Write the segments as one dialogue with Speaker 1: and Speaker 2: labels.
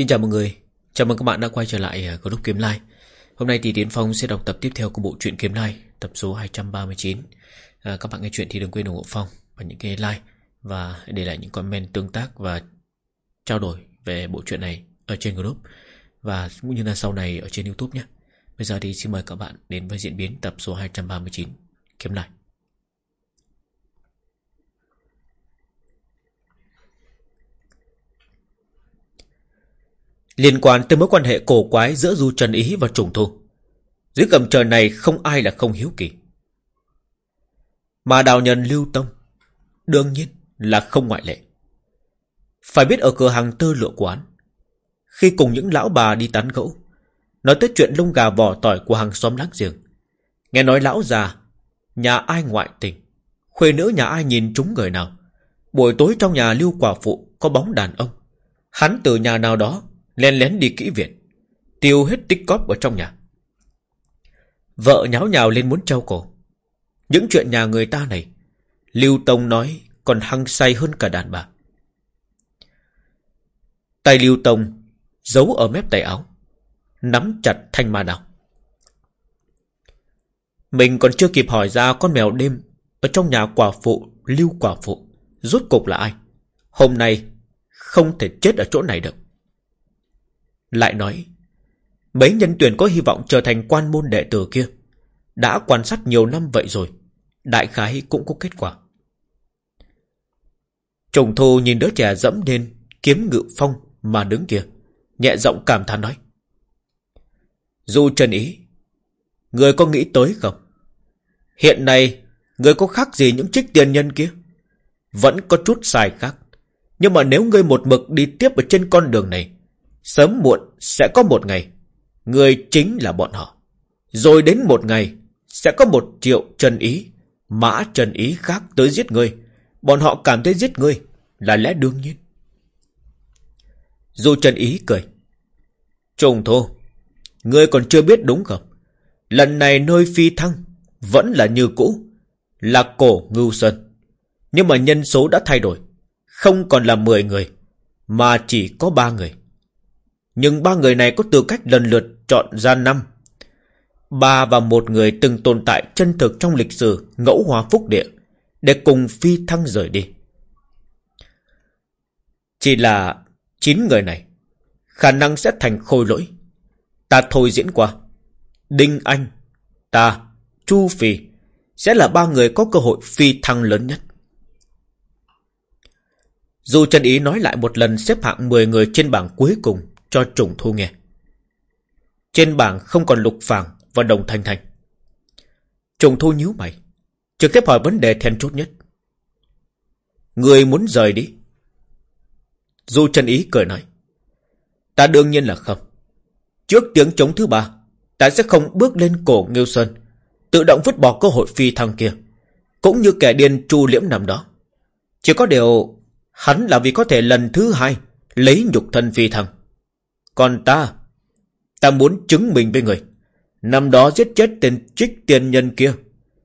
Speaker 1: Xin chào mọi người, chào mừng các bạn đã quay trở lại à, group Kiếm Lai. Hôm nay thì Tiến Phong sẽ đọc tập tiếp theo của bộ truyện Kiếm Lai, tập số 239. À, các bạn nghe chuyện thì đừng quên ủng hộ Phong và những cái like và để lại những comment tương tác và trao đổi về bộ truyện này ở trên group và cũng như là sau này ở trên YouTube nhé. Bây giờ thì xin mời các bạn đến với diễn biến tập số 239 Kiếm Lai. Liên quan tới mối quan hệ cổ quái giữa Du Trần Ý và Trùng Thu. Dưới cầm trời này không ai là không hiếu kỳ. Mà đào nhân lưu tông Đương nhiên là không ngoại lệ. Phải biết ở cửa hàng tơ lụa quán, Khi cùng những lão bà đi tán gẫu, Nói tới chuyện lông gà vỏ tỏi của hàng xóm láng giềng, Nghe nói lão già, Nhà ai ngoại tình, Khuê nữ nhà ai nhìn trúng người nào, Buổi tối trong nhà lưu quả phụ Có bóng đàn ông, Hắn từ nhà nào đó Lén lén đi kỹ viện, Tiêu hết tích cóp ở trong nhà. Vợ nháo nhào lên muốn treo cổ. Những chuyện nhà người ta này, Lưu Tông nói Còn hăng say hơn cả đàn bà. Tay Lưu Tông Giấu ở mép tay áo, Nắm chặt thanh ma đào Mình còn chưa kịp hỏi ra con mèo đêm Ở trong nhà quả phụ, Lưu quả phụ, Rốt cục là ai. Hôm nay không thể chết ở chỗ này được lại nói, mấy nhân tuyển có hy vọng trở thành quan môn đệ tử kia, đã quan sát nhiều năm vậy rồi, đại khái cũng có kết quả. Trùng thu nhìn đứa trẻ dẫm lên kiếm ngự phong mà đứng kia, nhẹ giọng cảm thán nói. Du Trần Ý, người có nghĩ tới không? Hiện nay, người có khác gì những trích tiền nhân kia? Vẫn có chút sai khác. Nhưng mà nếu ngươi một mực đi tiếp ở trên con đường này, Sớm muộn sẽ có một ngày. Người chính là bọn họ. Rồi đến một ngày, Sẽ có một triệu chân ý, Mã chân ý khác tới giết người Bọn họ cảm thấy giết người Là lẽ đương nhiên. Dù chân ý cười. Trùng thô Ngươi còn chưa biết đúng không? Lần này nơi phi thăng Vẫn là như cũ, Là cổ ngưu sơn. Nhưng mà nhân số đã thay đổi, Không còn là 10 người, Mà chỉ có ba người nhưng ba người này có tư cách lần lượt chọn ra năm. Ba và một người từng tồn tại chân thực trong lịch sử ngẫu hòa phúc địa để cùng phi thăng rời đi. Chỉ là chín người này khả năng sẽ thành khôi lỗi. Ta thôi diễn qua. Đinh Anh, ta, Chu Phi sẽ là ba người có cơ hội phi thăng lớn nhất. Dù Trần Ý nói lại một lần xếp hạng 10 người trên bảng cuối cùng cho trùng thu nghe. Trên bảng không còn lục phàng và đồng thanh thanh. Trùng thu nhíu mày, trực tiếp hỏi vấn đề then chốt nhất. Người muốn rời đi. Du chân ý cười nói. Ta đương nhiên là không. Trước tiếng chống thứ ba, ta sẽ không bước lên cổ Ngưu Sơn, tự động vứt bỏ cơ hội phi thăng kia. Cũng như kẻ điên chu liễm nằm đó. Chỉ có điều, hắn là vì có thể lần thứ hai lấy nhục thân phi thăng. Còn ta, ta muốn chứng minh với người. Năm đó giết chết tên trích tiền nhân kia.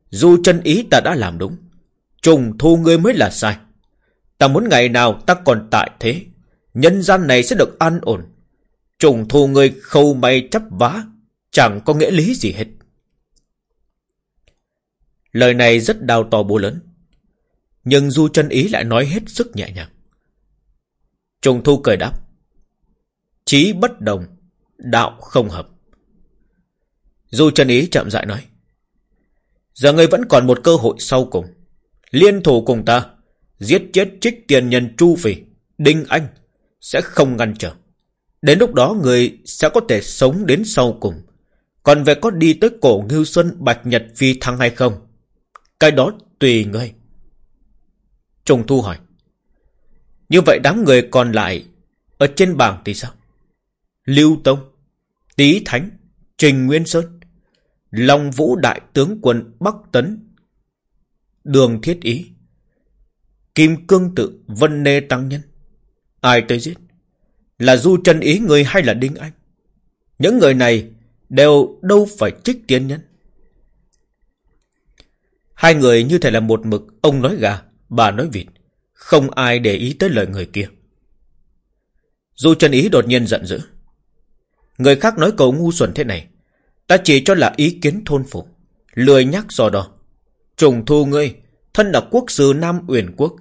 Speaker 1: Dù chân ý ta đã làm đúng. Trùng thu ngươi mới là sai. Ta muốn ngày nào ta còn tại thế. Nhân gian này sẽ được an ổn. Trùng thu ngươi khâu may chấp vá. Chẳng có nghĩa lý gì hết. Lời này rất đau to bố lớn. Nhưng Du chân ý lại nói hết sức nhẹ nhàng. Trùng thu cười đáp. Chí bất đồng, đạo không hợp. Du chân ý chậm rãi nói. Giờ ngươi vẫn còn một cơ hội sau cùng. Liên thủ cùng ta, giết chết trích tiền nhân Chu Phỉ, Đinh Anh, sẽ không ngăn trở. Đến lúc đó người sẽ có thể sống đến sau cùng. Còn về có đi tới cổ Ngưu Xuân Bạch Nhật Phi Thăng hay không? Cái đó tùy ngươi. Trùng Thu hỏi. Như vậy đám người còn lại ở trên bảng thì sao? Lưu Tông, Tý Thánh, Trình Nguyên Sơn, Long Vũ Đại Tướng quân Bắc Tấn, Đường Thiết Ý, Kim Cương Tự, Vân Nê Tăng Nhân. Ai tới giết? Là Du Trần Ý người hay là Đinh Anh? Những người này đều đâu phải trích tiên nhân. Hai người như thể là một mực, ông nói gà, bà nói vịt. Không ai để ý tới lời người kia. Du Trần Ý đột nhiên giận dữ. Người khác nói cậu ngu xuẩn thế này. Ta chỉ cho là ý kiến thôn phục. Lười nhắc do đó. Trùng thu ngươi, thân là quốc sư Nam Uyển Quốc.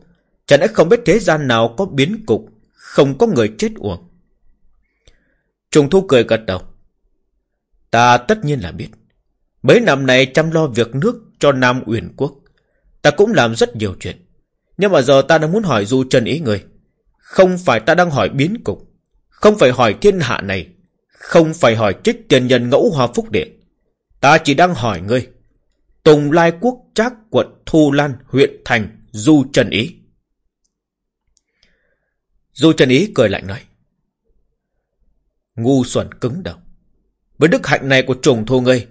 Speaker 1: Chẳng lẽ không biết thế gian nào có biến cục, không có người chết uổng. Trùng thu cười gật đầu. Ta tất nhiên là biết. Mấy năm này chăm lo việc nước cho Nam Uyển Quốc. Ta cũng làm rất nhiều chuyện. Nhưng mà giờ ta đang muốn hỏi Du Trần Ý người. Không phải ta đang hỏi biến cục. Không phải hỏi thiên hạ này. Không phải hỏi trích tiền nhân ngẫu hòa phúc điện. Ta chỉ đang hỏi ngươi. Tùng Lai Quốc Trác quận Thu Lan huyện Thành Du Trần Ý. Du Trần Ý cười lạnh nói. Ngu xuẩn cứng đầu. Với đức hạnh này của trùng thu ngươi,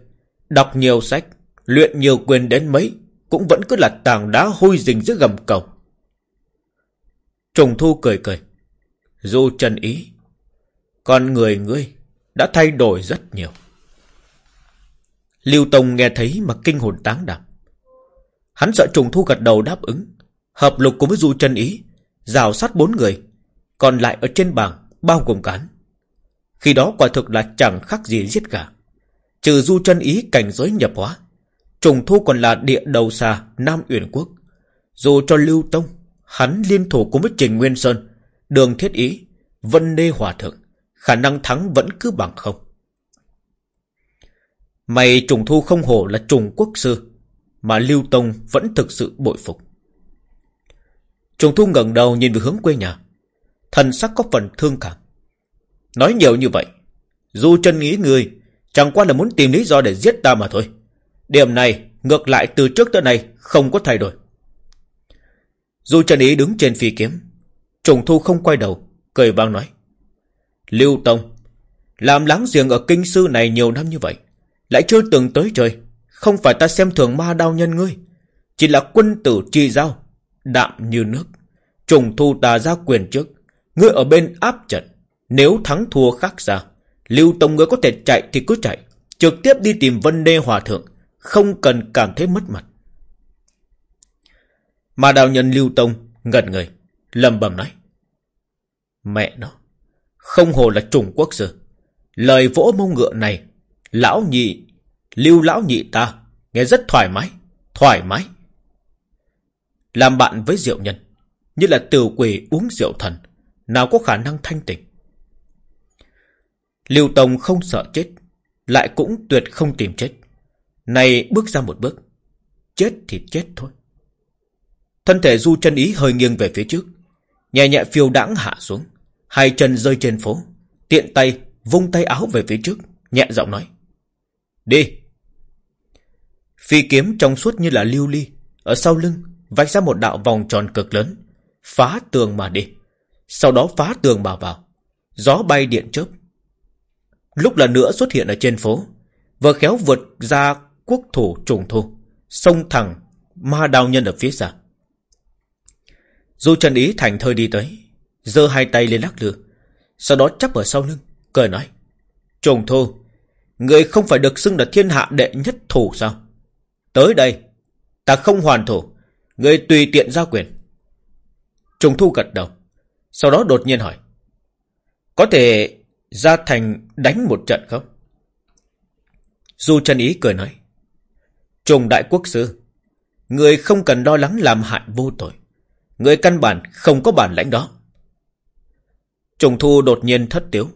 Speaker 1: đọc nhiều sách, luyện nhiều quyền đến mấy, cũng vẫn cứ là tảng đá hôi rình giữa gầm cầu. Trùng thu cười cười. Du Trần Ý, con người ngươi đã thay đổi rất nhiều. Lưu Tông nghe thấy mà kinh hồn táng đảm. Hắn sợ trùng thu gật đầu đáp ứng, hợp lục cùng với Du chân Ý, rào sát bốn người, còn lại ở trên bảng bao gồm cán. Khi đó quả thực là chẳng khác gì giết gà. Trừ Du Trân Ý cảnh giới nhập hóa, trùng thu còn là địa đầu xa Nam Uyển Quốc. Dù cho Lưu Tông, hắn liên thủ cùng với Trình Nguyên Sơn, Đường Thiết Ý, Vân Nê Hòa Thượng, khả năng thắng vẫn cứ bằng không. Mày trùng thu không hổ là trùng quốc sư, mà Lưu Tông vẫn thực sự bội phục. Trùng thu ngẩng đầu nhìn về hướng quê nhà, thần sắc có phần thương cảm. Nói nhiều như vậy, dù chân nghĩ người chẳng qua là muốn tìm lý do để giết ta mà thôi. Điểm này ngược lại từ trước tới nay không có thay đổi. Dù chân Ý đứng trên phi kiếm, trùng thu không quay đầu, cười vang nói. Lưu Tông, làm láng giềng ở kinh sư này nhiều năm như vậy, lại chưa từng tới trời, không phải ta xem thường ma đao nhân ngươi, chỉ là quân tử chi giao, đạm như nước. Trùng thu ta ra quyền trước, ngươi ở bên áp trận, nếu thắng thua khác ra, Lưu Tông ngươi có thể chạy thì cứ chạy, trực tiếp đi tìm Vân Đê Hòa Thượng, không cần cảm thấy mất mặt. Mà đạo nhân Lưu Tông ngẩn người, lầm bầm nói. Mẹ nó, không hồ là trùng quốc sư. Lời vỗ mông ngựa này, lão nhị, lưu lão nhị ta, nghe rất thoải mái, thoải mái. Làm bạn với rượu nhân, như là tiểu quỷ uống rượu thần, nào có khả năng thanh tịnh. Lưu Tông không sợ chết, lại cũng tuyệt không tìm chết. Này bước ra một bước, chết thì chết thôi. Thân thể Du chân ý hơi nghiêng về phía trước, nhẹ nhẹ phiêu đãng hạ xuống, hai chân rơi trên phố, tiện tay vung tay áo về phía trước, nhẹ giọng nói: "Đi." Phi kiếm trong suốt như là lưu ly, ở sau lưng vạch ra một đạo vòng tròn cực lớn, phá tường mà đi, sau đó phá tường mà vào, gió bay điện chớp, Lúc lần nữa xuất hiện ở trên phố Vừa khéo vượt ra quốc thủ trùng thu Xông thẳng Ma đào nhân ở phía xa. Du Trần Ý thành thơi đi tới giơ hai tay lên lắc lư Sau đó chắp ở sau lưng Cười nói Trùng thu Người không phải được xưng là thiên hạ đệ nhất thủ sao Tới đây Ta không hoàn thủ Người tùy tiện giao quyền Trùng thu gật đầu Sau đó đột nhiên hỏi Có thể ra thành đánh một trận không? Du chân ý cười nói. Trùng đại quốc sư, người không cần lo lắng làm hại vô tội. Người căn bản không có bản lãnh đó. Trùng thu đột nhiên thất tiếu.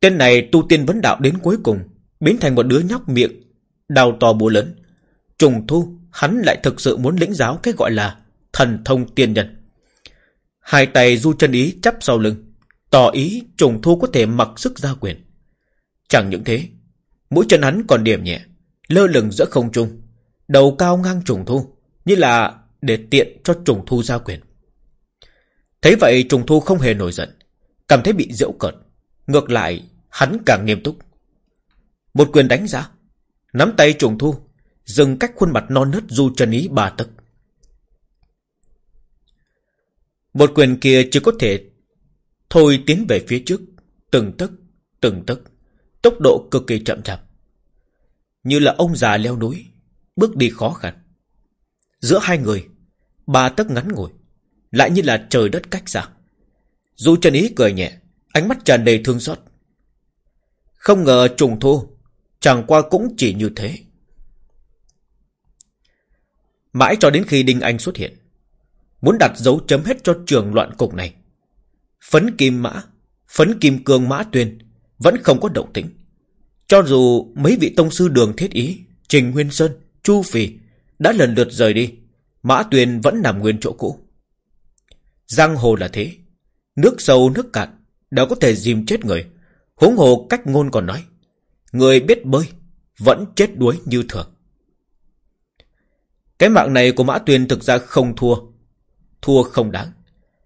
Speaker 1: Tên này tu tiên vấn đạo đến cuối cùng, biến thành một đứa nhóc miệng, đào to búa lớn. Trùng thu, hắn lại thực sự muốn lĩnh giáo cái gọi là thần thông tiên nhân. Hai tay du chân ý chắp sau lưng, Tỏ ý trùng thu có thể mặc sức ra quyền. Chẳng những thế, mũi chân hắn còn điểm nhẹ, lơ lửng giữa không trung, đầu cao ngang trùng thu, như là để tiện cho trùng thu ra quyền. Thấy vậy trùng thu không hề nổi giận, cảm thấy bị diễu cợt. Ngược lại, hắn càng nghiêm túc. Một quyền đánh ra, nắm tay trùng thu, dừng cách khuôn mặt non nớt du chân ý bà tức Một quyền kia chỉ có thể Thôi tiến về phía trước, từng tức từng tức tốc độ cực kỳ chậm chạp. Như là ông già leo núi, bước đi khó khăn. Giữa hai người, ba tấc ngắn ngồi, lại như là trời đất cách xa. Du chân ý cười nhẹ Ánh mắt tràn đầy thương xót. Không ngờ trùng thu Chẳng qua cũng chỉ như thế. Mãi cho đến khi Đinh Anh xuất hiện Muốn đặt dấu chấm hết cho trường loạn cục này Phấn kim mã Phấn kim cương mã tuyên Vẫn không có động tĩnh. Cho dù mấy vị tông sư đường thiết ý Trình Nguyên Sơn, Chu Phì Đã lần lượt rời đi Mã tuyên vẫn nằm nguyên chỗ cũ. Giang hồ là thế. Nước sâu, nước cạn, đã có thể dìm chết người. Huống hồ cách ngôn còn nói, Người biết bơi, Vẫn chết đuối như thường. Cái mạng này của Mã tuyền thực ra không thua. Thua không đáng.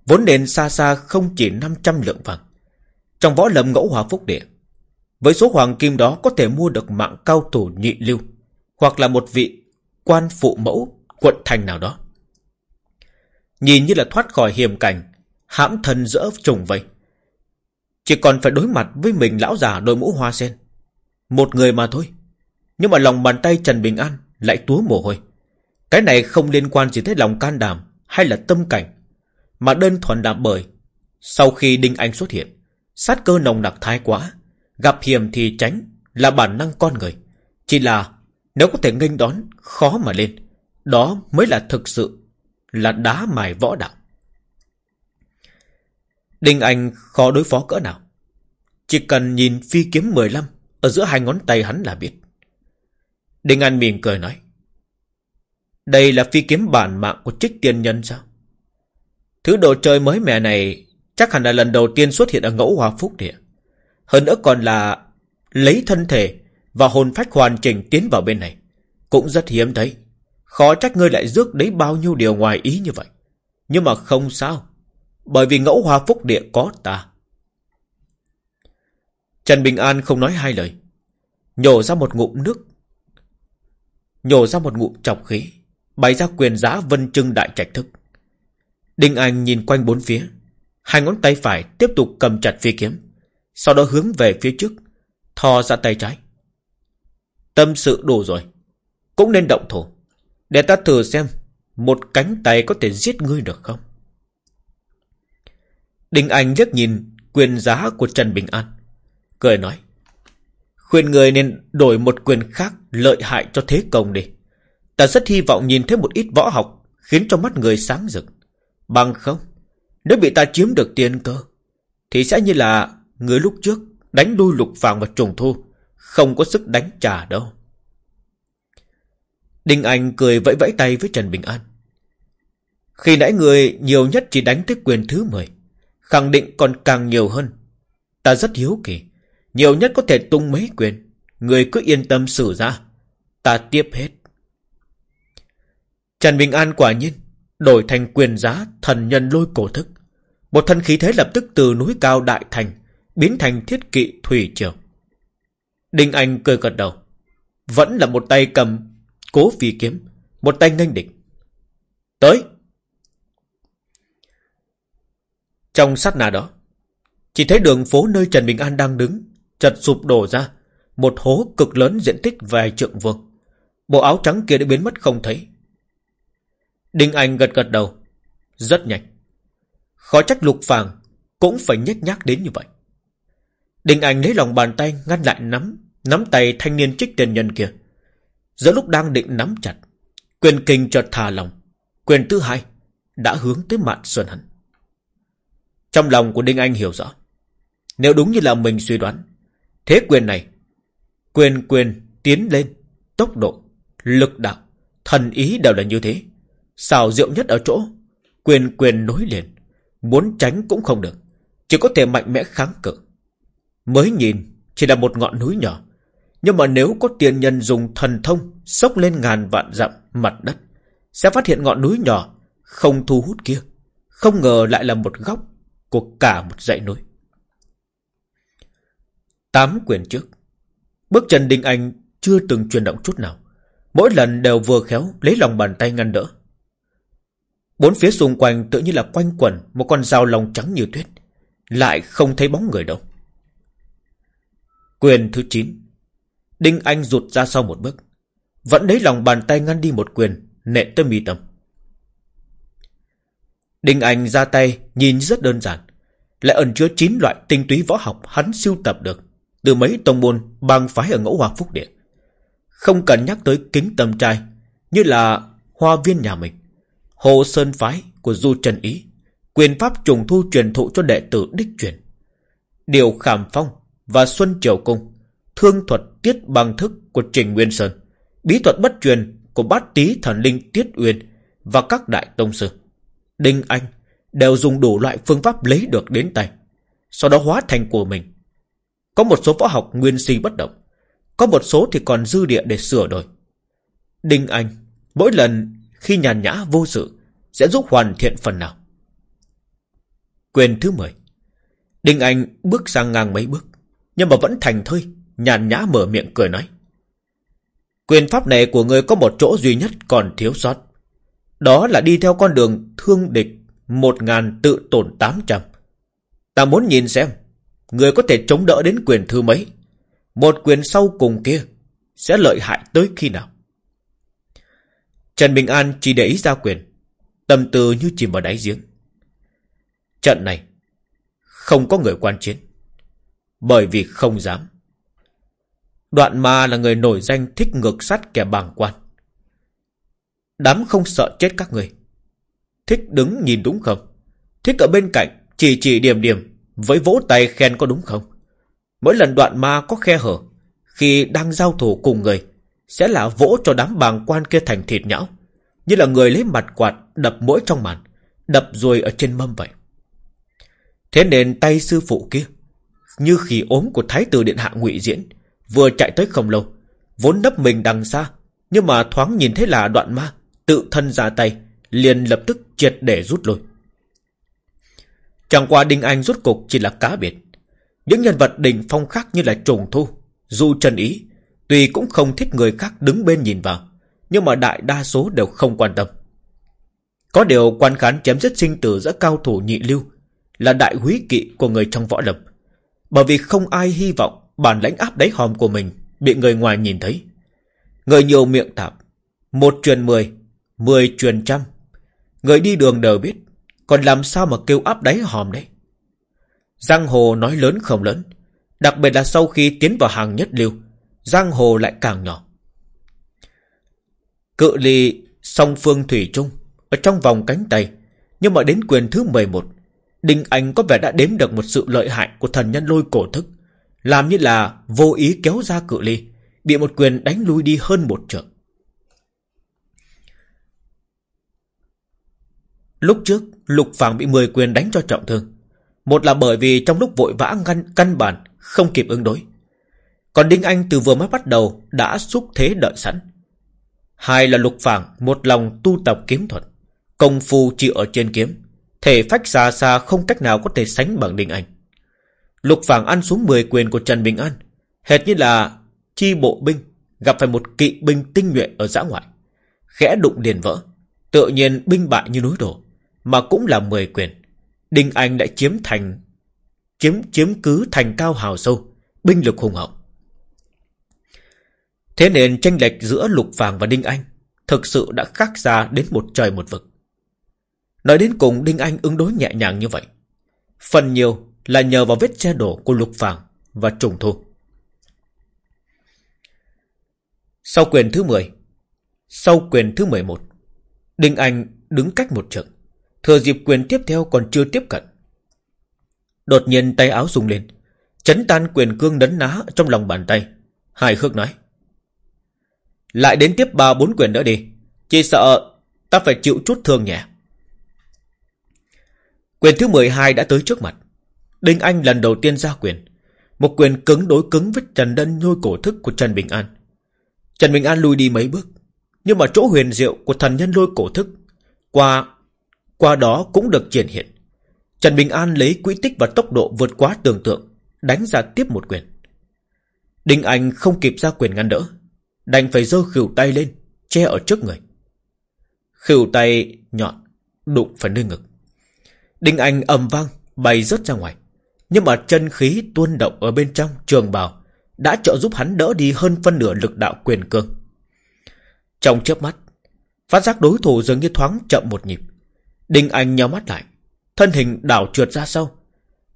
Speaker 1: Vốn nền xa xa không chỉ 500 lượng vàng. Trong võ lâm ngẫu hòa phúc địa, Với số hoàng kim đó Có thể mua được mạng cao thủ nhị lưu, Hoặc là một vị quan phụ mẫu Quận thành nào đó. Nhìn như là thoát khỏi hiểm cảnh, hãm thân giữa trùng vậy Chỉ còn phải đối mặt với mình lão già đội mũ hoa sen. Một người mà thôi. Nhưng mà lòng bàn tay Trần Bình An Lại túa mồ hôi. Cái này không liên quan chỉ tới lòng can đảm Hay là tâm cảnh, Mà đơn thuần là bởi Sau khi Đinh Anh xuất hiện, Sát cơ nồng nặc thái quá. Gặp hiểm thì tránh Là bản năng con người. Chỉ là nếu có thể nghênh đón, Khó mà lên. Đó mới là thực sự là đá mài võ đạo. Đinh Anh khó đối phó cỡ nào. Chỉ cần nhìn phi kiếm 15 Ở giữa hai ngón tay hắn là biết. Đinh Anh mỉm cười nói, Đây là phi kiếm bản mạng của trích tiên nhân sao? Thứ đồ chơi mới mẻ này Chắc hẳn là lần đầu tiên xuất hiện ở ngẫu hòa phúc địa. Hơn nữa còn là Lấy thân thể Và hồn phách hoàn chỉnh tiến vào bên này. Cũng rất hiếm thấy. Khó trách ngươi lại rước đấy bao nhiêu điều ngoài ý như vậy. Nhưng mà không sao, Bởi vì ngẫu hòa phúc địa có ta. Trần Bình An không nói hai lời, Nhổ ra một ngụm nước, Nhổ ra một ngụm chọc khí, Bày ra quyền giá vân trưng đại trạch thức. Đinh Anh nhìn quanh bốn phía, Hai ngón tay phải tiếp tục cầm chặt phi kiếm, Sau đó hướng về phía trước, Thò ra tay trái. Tâm sự đủ rồi, Cũng nên động thủ. Để ta thử xem Một cánh tay có thể giết ngươi được không? Đinh Anh liếc nhìn Quyền giá của Trần Bình An, Cười nói, Khuyên người nên đổi một quyền khác Lợi hại cho thế công đi. Ta rất hy vọng nhìn thấy một ít võ học Khiến cho mắt người sáng rực. Bằng không, Nếu bị ta chiếm được tiền cơ, Thì sẽ như là người lúc trước Đánh đuôi lục vàng và trùng thu, Không có sức đánh trả đâu. Đinh Anh cười vẫy vẫy tay với Trần Bình An. Khi nãy người nhiều nhất chỉ đánh tới quyền thứ 10 Khẳng định còn càng nhiều hơn. Ta rất hiếu kỳ, Nhiều nhất có thể tung mấy quyền, Người cứ yên tâm xử ra, Ta tiếp hết. Trần Bình An quả nhiên Đổi thành quyền giá thần nhân lôi cổ thức. Một thân khí thế lập tức từ núi cao đại thành, Biến thành thiết kỵ thủy trường. Đinh Anh cười gật đầu. Vẫn là một tay cầm Cố phi kiếm. Một tay nghênh địch. Tới. Trong sát nà đó, Chỉ thấy đường phố nơi Trần Bình An đang đứng, Chật sụp đổ ra. Một hố cực lớn diện tích vài trượng vuông. Bộ áo trắng kia đã biến mất không thấy. Đinh Anh gật gật đầu. Rất nhanh. Khó trách lục phàng Cũng phải nhếch nhác đến như vậy. Đinh Anh lấy lòng bàn tay ngăn lại nắm Nắm tay thanh niên trích tiền nhân kia. Giữa lúc đang định nắm chặt Quyền kinh chợt thả lòng Quyền thứ hai Đã hướng tới mạn xuân hận Trong lòng của Đinh Anh hiểu rõ Nếu đúng như là mình suy đoán Thế quyền này Quyền quyền tiến lên Tốc độ, lực đạo Thần ý đều là như thế. Xào rượu nhất ở chỗ Quyền quyền nối liền Muốn tránh cũng không được Chỉ có thể mạnh mẽ kháng cự. Mới nhìn chỉ là một ngọn núi nhỏ nhưng mà nếu có tiền nhân dùng thần thông Sốc lên ngàn vạn dặm mặt đất, Sẽ phát hiện ngọn núi nhỏ Không thu hút kia, Không ngờ lại là một góc Của cả một dãy núi. Tám quyền trước, Bước chân Đinh Anh chưa từng chuyển động chút nào. Mỗi lần đều vừa khéo Lấy lòng bàn tay ngăn đỡ. Bốn phía xung quanh tự như là quanh quẩn Một con dao lòng trắng như tuyết, Lại không thấy bóng người đâu. Quyền thứ 9 Đinh Anh rụt ra sau một bước. Vẫn lấy lòng bàn tay ngăn đi một quyền Nện tới mi tâm. Đinh Anh ra tay, Nhìn rất đơn giản. Lại ẩn chứa 9 loại tinh túy võ học hắn siêu tập được, Từ mấy tông môn bang phái ở ngẫu hòa phúc địa. Không cần nhắc tới kính tâm trai, Như là hoa viên nhà mình, Hồ Sơn Phái của Du Trần Ý, Quyền pháp trùng thu truyền thụ cho đệ tử đích truyền, Điều Khảm Phong và Xuân Triều Cung. Thương thuật tiết bằng thức của Trình Nguyên Sơn, Bí thuật bất truyền của bát tý thần linh Tiết Uyên Và các đại tông sư. Đinh Anh Đều dùng đủ loại phương pháp lấy được đến tay, Sau đó hóa thành của mình. Có một số võ học nguyên si bất động, Có một số thì còn dư địa để sửa đổi. Đinh Anh Mỗi lần khi nhàn nhã vô sự Sẽ giúp hoàn thiện phần nào. Quyền thứ 10 Đinh Anh bước sang ngang mấy bước, Nhưng mà vẫn thành thơi. Nhàn nhã mở miệng cười nói. Quyền pháp này của người có một chỗ duy nhất còn thiếu sót. Đó là đi theo con đường thương địch Một ngàn tự tổn tám trăm. Ta muốn nhìn xem, Người có thể chống đỡ đến quyền thứ mấy. Một quyền sau cùng kia Sẽ lợi hại tới khi nào? Trần Bình An chỉ để ý ra quyền, Tâm tư như chìm vào đáy giếng. Trận này Không có người quan chiến, Bởi vì không dám. Đoạn ma là người nổi danh thích ngược sắt kẻ bàng quan. Đám không sợ chết các người. Thích đứng nhìn đúng không? Thích ở bên cạnh, Chỉ chỉ điểm điểm, Với vỗ tay khen có đúng không? Mỗi lần đoạn ma có khe hở, Khi đang giao thủ cùng người, Sẽ là vỗ cho đám bàng quan kia thành thịt nhão, Như là người lấy mặt quạt Đập mỗi trong màn, Đập rồi ở trên mâm vậy. Thế nên tay sư phụ kia, Như khỉ ốm của thái tử điện hạ ngụy diễn Vừa chạy tới không lâu. Vốn nấp mình đằng xa, Nhưng mà thoáng nhìn thấy là đoạn ma, Tự thân ra tay, Liền lập tức triệt để rút lui. Chẳng qua Đinh Anh rút cục chỉ là cá biệt. Những nhân vật đỉnh phong khác như là trùng thu, Du Trần Ý, Tuy cũng không thích người khác đứng bên nhìn vào, Nhưng mà đại đa số đều không quan tâm. Có điều quan khán chém giết sinh tử giữa cao thủ nhị lưu Là đại húy kỵ của người trong võ lập Bởi vì không ai hy vọng bản lãnh áp đáy hòm của mình bị người ngoài nhìn thấy. Người nhiều miệng tạp, một truyền mười, mười truyền trăm. Người đi đường đều biết, còn làm sao mà kêu áp đáy hòm đấy. Giang hồ nói lớn không lớn, đặc biệt là sau khi tiến vào hàng nhất lưu, giang hồ lại càng nhỏ. Cự ly song phương thủy chung ở trong vòng cánh tay, nhưng mà đến quyền thứ 11, Đinh Anh có vẻ đã đếm được một sự lợi hại của thần nhân lôi cổ thức. Làm như là vô ý kéo ra cự ly, Bị một quyền đánh lui đi hơn một trượng. Lúc trước, Lục Phàng bị 10 quyền đánh cho trọng thương. Một là bởi vì trong lúc vội vã ngăn, căn bản, Không kịp ứng đối. Còn Đinh Anh từ vừa mới bắt đầu Đã xúc thế đợi sẵn. Hai là Lục Phàng Một lòng tu tập kiếm thuật, Công phu chỉ ở trên kiếm, Thể phách xa xa không cách nào có thể sánh bằng Đinh Anh. Lục Phàng ăn xuống 10 quyền của Trần Bình An, hệt như là chi bộ binh gặp phải một kỵ binh tinh nhuệ ở giã ngoại. Khẽ đụng liền vỡ, tự nhiên binh bại như núi đổ, mà cũng là 10 quyền. Đinh Anh đã chiếm thành chiếm chiếm cứ thành cao hào sâu, binh lực hùng hậu. Thế nên tranh lệch giữa Lục Phàng và Đinh Anh thực sự đã khác ra đến một trời một vực. Nói đến cùng Đinh Anh ứng đối nhẹ nhàng như vậy. Phần nhiều là nhờ vào vết che đổ của Lục Phàng và Trùng Thu. Sau quyền thứ 10, sau quyền thứ 11, Đinh Anh đứng cách một trận, thừa dịp quyền tiếp theo còn chưa tiếp cận. Đột nhiên tay áo rung lên, chấn tan quyền cương đấn ná trong lòng bàn tay. hài Khước nói. Lại đến tiếp ba bốn quyền nữa đi, chỉ sợ ta phải chịu chút thương nhẹ. Quyền thứ 12 đã tới trước mặt. Đinh Anh lần đầu tiên ra quyền. Một quyền cứng đối cứng với Trần Đân nhôi cổ thức của Trần Bình An. Trần Bình An lùi đi mấy bước. Nhưng mà chỗ huyền diệu của thần nhân lôi cổ thức qua qua đó cũng được triển hiện. Trần Bình An lấy quỹ tích và tốc độ vượt quá tưởng tượng, đánh ra tiếp một quyền. Đinh Anh không kịp ra quyền ngăn đỡ, đành phải giơ khỉu tay lên, che ở trước người. Khỉu tay nhọn, đụng phải nơi ngực. Đinh Anh ầm vang, bay rớt ra ngoài. Nhưng mà chân khí tuôn động ở bên trong trường bào đã trợ giúp hắn đỡ đi hơn phân nửa lực đạo quyền cương. Trong chớp mắt, phát giác đối thủ dường như thoáng chậm một nhịp. Đinh Anh nhau mắt lại, thân hình đảo trượt ra sau.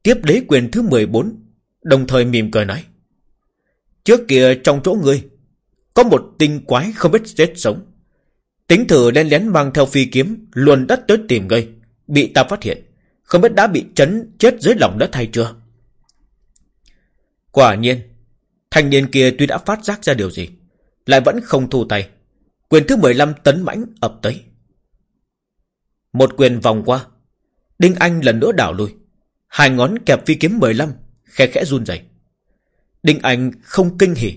Speaker 1: Tiếp lấy quyền thứ 14 Đồng thời mỉm cười nói Trước kia trong chỗ ngươi Có một tinh quái không biết chết sống Tính thử len lén mang theo phi kiếm Luồn đất tới tìm ngươi Bị ta phát hiện không biết đã bị chấn, chết dưới lòng đất hay chưa? Quả nhiên, Thanh niên kia tuy đã phát giác ra điều gì, Lại vẫn không thu tay. Quyền thứ 15 tấn mãnh ập tới. Một quyền vòng qua, Đinh Anh lần nữa đảo lui. Hai ngón kẹp phi kiếm 15 Khẽ khẽ run rẩy. Đinh Anh không kinh hỉ,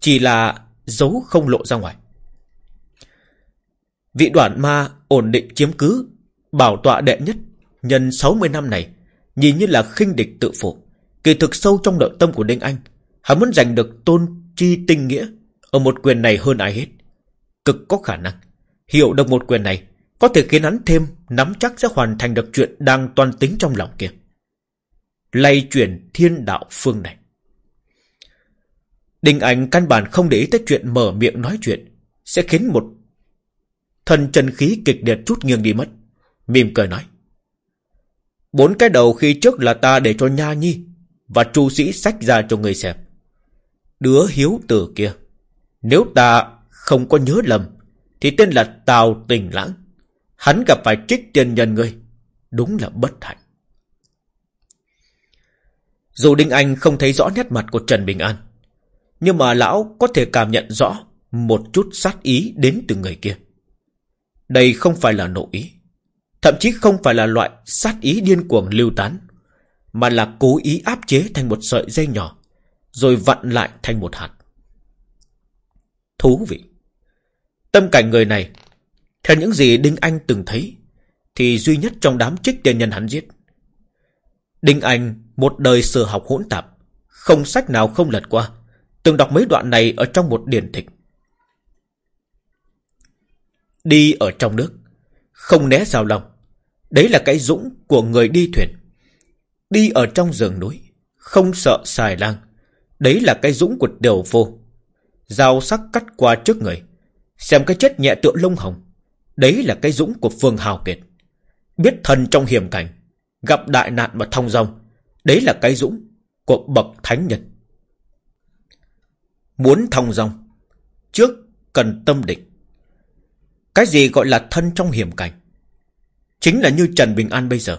Speaker 1: Chỉ là giấu không lộ ra ngoài. Vị đoạn ma ổn định chiếm cứ, Bảo tọa đệ nhất Nhân 60 năm này, Nhìn như là khinh địch tự phụ. Kỳ thực sâu trong nội tâm của Đinh Anh, Hắn muốn giành được tôn chi tinh nghĩa Ở một quyền này hơn ai hết. Cực có khả năng, Hiểu được một quyền này, Có thể khiến hắn thêm Nắm chắc sẽ hoàn thành được chuyện Đang toàn tính trong lòng kia. Lay chuyển thiên đạo phương này. Đinh Anh căn bản không để ý tới chuyện mở miệng nói chuyện, Sẽ khiến một Thần chân khí kịch liệt chút nghiêng đi mất. Mỉm cười nói Bốn cái đầu khi trước là ta để cho Nha Nhi Và tru sĩ sách ra cho người xem. Đứa hiếu tử kia, Nếu ta không có nhớ lầm, Thì tên là Tào Tình Lãng. Hắn gặp phải trích tiền nhân ngươi, Đúng là bất hạnh. Dù Đinh Anh không thấy rõ nét mặt của Trần Bình An, Nhưng mà lão có thể cảm nhận rõ Một chút sát ý đến từ người kia. Đây không phải là nội ý. Thậm chí không phải là loại sát ý điên cuồng lưu tán, Mà là cố ý áp chế thành một sợi dây nhỏ, Rồi vặn lại thành một hạt. Thú vị! Tâm cảnh người này, Theo những gì Đinh Anh từng thấy, Thì duy nhất trong đám trích tiền nhân hắn giết. Đinh Anh, Một đời sửa học hỗn tạp, Không sách nào không lật qua, Từng đọc mấy đoạn này ở trong một điển tịch Đi ở trong nước, Không né rào lòng Đấy là cái dũng của người đi thuyền. Đi ở trong rừng núi, Không sợ xài lang. Đấy là cái dũng của đều vô. Dao sắc cắt qua trước người, Xem cái chết nhẹ tựa lông hồng. Đấy là cái dũng của Phương Hào Kiệt. Biết thần trong hiểm cảnh, Gặp đại nạn mà thông dong. Đấy là cái dũng của bậc thánh nhân. Muốn thông dong, Trước cần tâm định. Cái gì gọi là thân trong hiểm cảnh? Chính là như Trần Bình An bây giờ.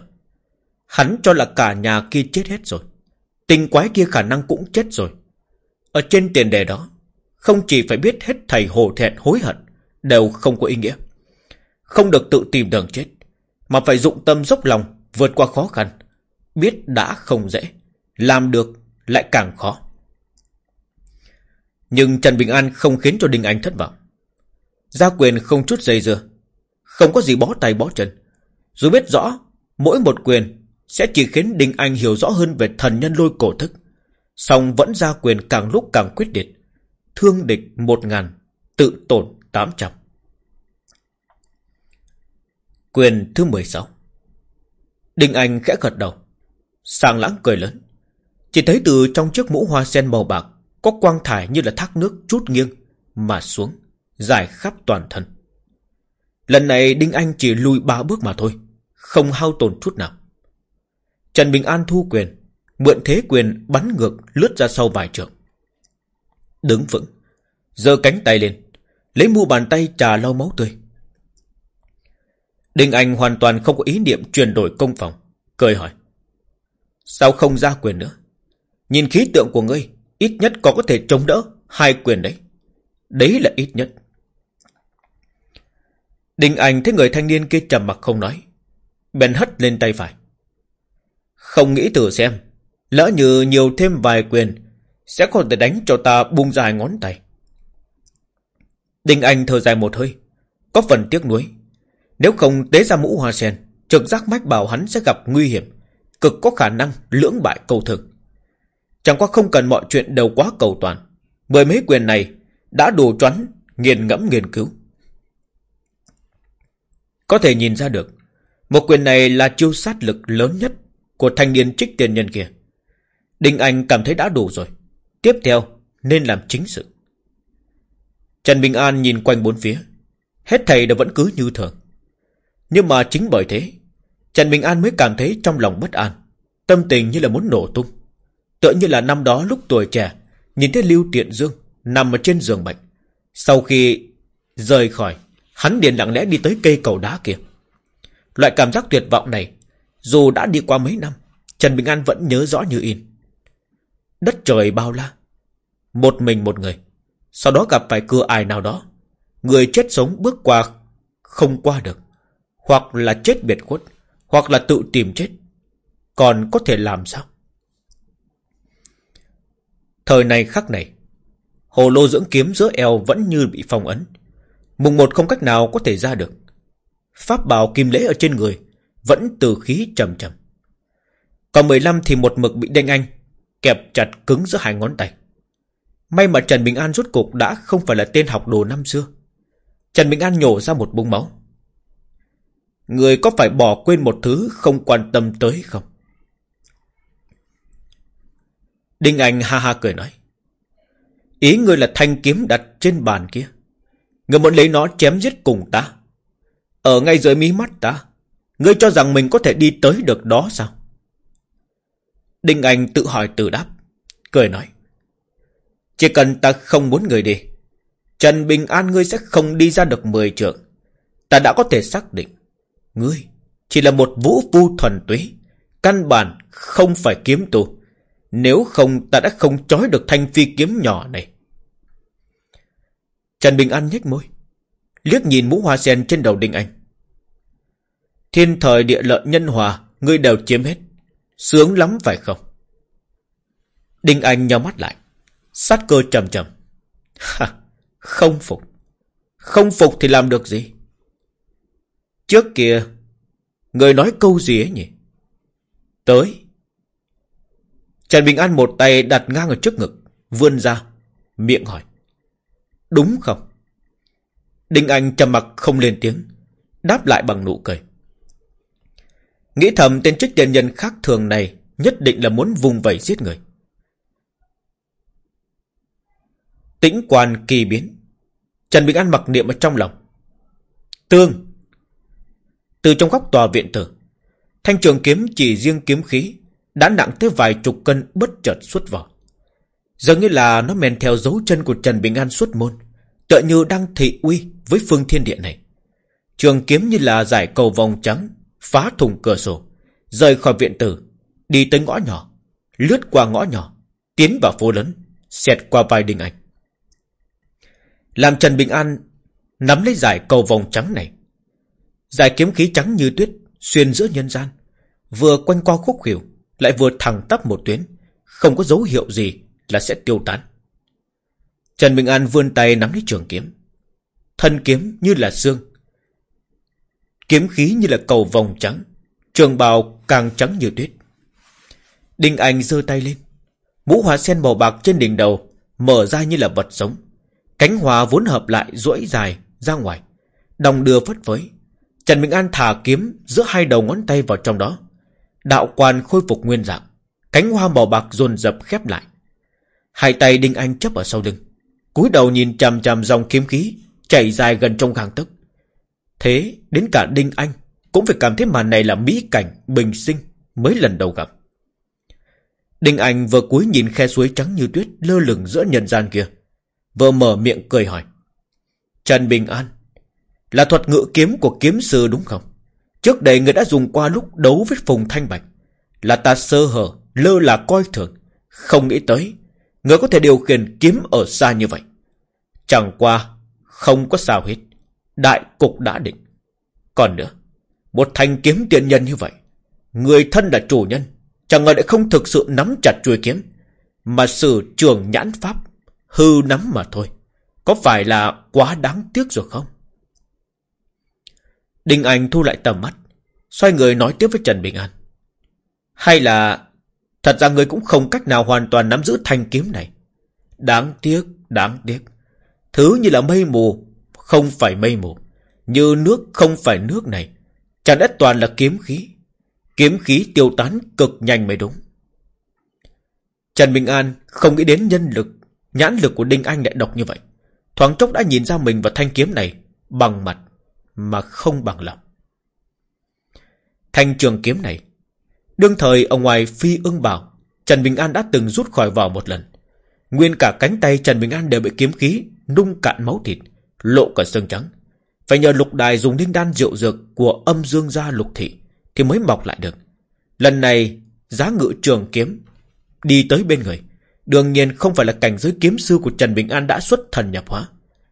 Speaker 1: Hắn cho là cả nhà kia chết hết rồi. Tình quái kia khả năng cũng chết rồi. Ở trên tiền đề đó, không chỉ phải biết hết thầy hồ thẹn hối hận, Đều không có ý nghĩa. Không được tự tìm đường chết, Mà phải dụng tâm dốc lòng Vượt qua khó khăn. Biết đã không dễ, Làm được lại càng khó. Nhưng Trần Bình An không khiến cho Đinh Anh thất vọng. Gia quyền không chút dây dưa, Không có gì bó tay bó chân. Dù biết rõ Mỗi một quyền Sẽ chỉ khiến Đinh Anh hiểu rõ hơn về thần nhân lôi cổ thức song vẫn ra quyền càng lúc càng quyết liệt thương địch một ngàn, tự tổn tám trăm. Quyền thứ mười sáu Đinh Anh khẽ gật đầu. Sàng lãng cười lớn. Chỉ thấy từ trong chiếc mũ hoa sen màu bạc có quang thải như là thác nước chút nghiêng mà xuống, dài khắp toàn thân. Lần này Đinh Anh chỉ lùi ba bước mà thôi, không hao tổn chút nào. Trần Bình An thu quyền, mượn thế quyền bắn ngược lướt ra sau vài trường. Đứng vững giơ cánh tay lên Lấy mu bàn tay trà lau máu tươi. Đinh Anh hoàn toàn không có ý niệm chuyển đổi công phòng Cười hỏi. Sao không ra quyền nữa? Nhìn khí tượng của ngươi Ít nhất có có thể chống đỡ Hai quyền đấy. Đấy là ít nhất. Đinh Anh thấy người thanh niên kia trầm mặt không nói Bèn hất lên tay phải. Không nghĩ thử xem, Lỡ như nhiều thêm vài quyền, sẽ còn thể đánh cho ta buông dài ngón tay. Đinh Anh thở dài một hơi, Có phần tiếc nuối. Nếu không tế ra mũ hoa sen, Trực giác mách bảo hắn sẽ gặp nguy hiểm, Cực có khả năng lưỡng bại cầu thực. Chẳng qua không cần mọi chuyện đều quá cầu toàn, Mười mấy quyền này Đã đủ choắn nghiền ngẫm nghiên cứu. Có thể nhìn ra được một quyền này là chiêu sát lực lớn nhất Của thanh niên trích tiền nhân kia Đinh Anh cảm thấy đã đủ rồi Tiếp theo nên làm chính sự. Trần Bình An nhìn quanh bốn phía. Hết thầy đều vẫn cứ như thường. Nhưng mà chính bởi thế, Trần Bình An mới cảm thấy trong lòng bất an. Tâm tình như là muốn nổ tung Tựa như là năm đó lúc tuổi trẻ Nhìn thấy Lưu Tiện Dương Nằm ở trên giường bệnh Sau khi rời khỏi Hắn liền lặng lẽ đi tới cây cầu đá kia Loại cảm giác tuyệt vọng này, Dù đã đi qua mấy năm, Trần Bình An vẫn nhớ rõ như in. Đất trời bao la, Một mình một người, Sau đó gặp phải cưa ai nào đó, Người chết sống bước qua Không qua được, Hoặc là chết biệt khuất, Hoặc là tự tìm chết, Còn có thể làm sao? Thời này khắc này, Hồ lô dưỡng kiếm giữa eo vẫn như bị phong ấn, Mùng một không cách nào có thể ra được. Pháp bảo kim lễ ở trên người, Vẫn từ khí trầm trầm Còn 15 thì một mực bị Đinh anh, Kẹp chặt cứng giữa hai ngón tay May mà Trần Bình An rút cục đã không phải là tên học đồ năm xưa Trần Bình An nhổ ra một bung máu Người có phải bỏ quên một thứ không quan tâm tới không? Đinh Anh ha ha cười nói. Ý người là thanh kiếm đặt trên bàn kia. Người muốn lấy nó chém giết cùng ta. Ở ngay dưới mí mắt ta. Ngươi cho rằng mình có thể đi tới được đó sao? Đinh Anh tự hỏi tự đáp. Cười nói. Chỉ cần ta không muốn người đi. Trần Bình An ngươi sẽ không đi ra được 10 trượng. Ta đã có thể xác định. Ngươi chỉ là một vũ phu thuần túy. Căn bản không phải kiếm tù. Nếu không, ta đã không trói được thanh phi kiếm nhỏ này. Trần Bình An nhếch môi. Liếc nhìn mũ hoa sen trên đầu Đinh Anh. Thiên thời địa lợi nhân hòa, ngươi đều chiếm hết. Sướng lắm phải không? Đinh Anh nhau mắt lại. Sát cơ trầm trầm. Ha, không phục. Không phục thì làm được gì? Trước kia, người nói câu gì ấy nhỉ? Tới. Trần Bình An một tay đặt ngang ở trước ngực, vươn ra, miệng hỏi. Đúng không? Đinh Anh trầm mặc không lên tiếng, đáp lại bằng nụ cười. Nghĩ thầm tên trích tiền nhân khác thường này nhất định là muốn vùng vẩy giết người. Tĩnh quan kỳ biến. Trần Bình An mặc niệm ở trong lòng. Tương. Từ trong góc tòa viện tử, thanh trường kiếm chỉ riêng kiếm khí đã nặng tới vài chục cân bất chợt xuất vỏ. Dường như là nó men theo dấu chân của Trần Bình An xuất môn, tựa như đang thị uy với phương thiên địa này. Trường kiếm như là giải cầu vòng trắng, phá thùng cửa sổ, rời khỏi viện tử, đi tới ngõ nhỏ, lướt qua ngõ nhỏ, tiến vào phố lớn, xẹt qua vai Đình ảnh Làm Trần Bình An nắm lấy giải cầu vòng trắng này. Giải kiếm khí trắng như tuyết, xuyên giữa nhân gian, vừa quanh qua khúc hiểu, lại vừa thẳng tắp một tuyến, không có dấu hiệu gì là sẽ tiêu tán. Trần Bình An vươn tay nắm lấy trường kiếm. Thân kiếm như là xương. Kiếm khí như là cầu vòng trắng. Trường bào càng trắng như tuyết. Đinh Anh giơ tay lên. Mũ hoa sen màu bạc trên đỉnh đầu mở ra như là vật sống. Cánh hoa vốn hợp lại duỗi dài ra ngoài. Đồng đưa phất phới. Trần Minh An thả kiếm giữa hai đầu ngón tay vào trong đó. Đạo quan khôi phục nguyên dạng. Cánh hoa màu bạc dồn dập khép lại. Hai tay Đinh Anh chấp ở sau lưng. cúi đầu nhìn chằm chằm dòng kiếm khí chảy dài gần trong gang tấc. Thế đến cả Đinh Anh cũng phải cảm thấy màn này là mỹ cảnh bình sinh mới lần đầu gặp. Đinh Anh vừa cúi nhìn khe suối trắng như tuyết lơ lửng giữa nhân gian kia. Vừa mở miệng cười hỏi. Trần Bình An, là thuật ngự kiếm của kiếm sư đúng không? Trước đây người đã dùng qua lúc đấu với Phùng Thanh Bạch. Là ta sơ hở, lơ là coi thường. Không nghĩ tới, người có thể điều khiển kiếm ở xa như vậy. Chẳng qua, không có sao hết. Đại cục đã định. Còn nữa, một thanh kiếm tiện nhân như vậy. Người thân là chủ nhân, chẳng ngờ lại không thực sự nắm chặt chuôi kiếm. Mà sử trường nhãn pháp, hư nắm mà thôi. Có phải là quá đáng tiếc rồi không? Đinh Anh thu lại tầm mắt, xoay người nói tiếp với Trần Bình An. Hay là thật ra người cũng không cách nào hoàn toàn nắm giữ thanh kiếm này. Đáng tiếc, đáng tiếc. Thứ như là mây mù, không phải mây mù. Như nước không phải nước này. Chẳng đất toàn là kiếm khí. Kiếm khí tiêu tán cực nhanh mới đúng. Trần Bình An không nghĩ đến nhân lực, nhãn lực của Đinh Anh lại độc như vậy. Thoáng chốc đã nhìn ra mình và thanh kiếm này bằng mặt mà không bằng lòng. Thanh trường kiếm này Đương thời ở ngoài phi ưng bảo Trần Bình An đã từng rút khỏi vỏ một lần Nguyên cả cánh tay Trần Bình An đều bị kiếm khí Nung cạn máu thịt, Lộ cả xương trắng. Phải nhờ lục đài dùng linh đan rượu dược Của âm dương gia lục thị Thì mới mọc lại được. Lần này, giá ngự trường kiếm Đi tới bên người. Đương nhiên không phải là cảnh giới kiếm sư của Trần Bình An đã xuất thần nhập hóa.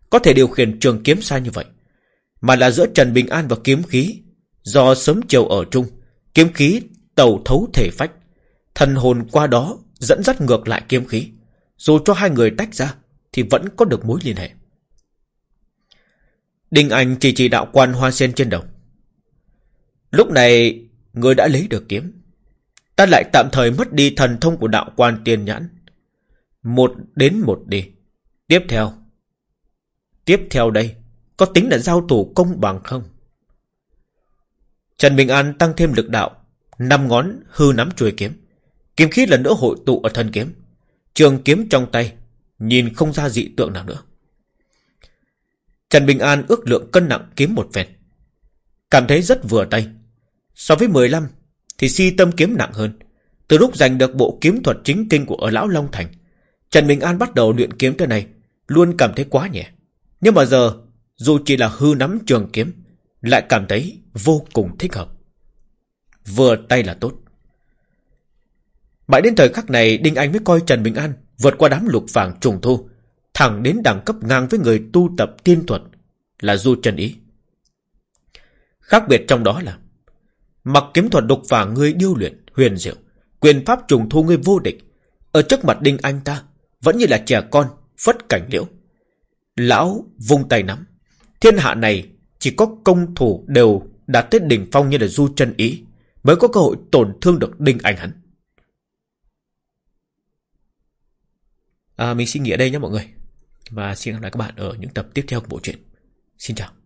Speaker 1: Có thể điều khiển trường kiếm sai như vậy. Mà là giữa Trần Bình An và kiếm khí, Do sớm chiều ở chung, Kiếm khí tàu thấu thể phách. Thần hồn qua đó dẫn dắt ngược lại kiếm khí. Dù cho hai người tách ra thì vẫn có được mối liên hệ. Đinh Anh chỉ chỉ đạo quan hoa sen trên đầu. Lúc này, Người đã lấy được kiếm. Ta lại tạm thời mất đi thần thông của đạo quan tiên nhãn. Một đến một đi. Tiếp theo. Tiếp theo đây, Có tính là giao thủ công bằng không? Trần Bình An tăng thêm lực đạo, Năm ngón hư nắm chuôi kiếm. Kiếm khí lần nữa hội tụ ở thân kiếm. Trường kiếm trong tay Nhìn không ra dị tượng nào nữa. Trần Bình An ước lượng cân nặng kiếm một vẹn Cảm thấy rất vừa tay. So với 15 Thì si tâm kiếm nặng hơn. Từ lúc giành được bộ kiếm thuật chính kinh của ở Lão Long Thành, Trần Bình An bắt đầu luyện kiếm thế này Luôn cảm thấy quá nhẹ. Nhưng mà giờ, Dù chỉ là hư nắm trường kiếm, Lại cảm thấy vô cùng thích hợp. Vừa tay là tốt. Mãi đến thời khắc này, Đinh Anh mới coi Trần Bình An Vượt qua đám lục vàng trùng thu Thẳng đến đẳng cấp ngang với người tu tập tiên thuật Là Du Trần Ý Khác biệt trong đó là, Mặc kiếm thuật đục vàng ngươi điêu luyện, Huyền diệu, Quyền pháp trùng thu ngươi vô địch, Ở trước mặt Đinh Anh ta Vẫn như là trẻ con, Phất cảnh liễu Lão vung tay nắm, Thiên hạ này chỉ có công thủ đều đạt tới đỉnh phong như là Du chân Ý mới có cơ hội tổn thương được Đinh Anh hắn. À, mình xin nghỉ ở đây nhé mọi người. Và xin gặp lại các bạn ở những tập tiếp theo của bộ truyện. Xin chào.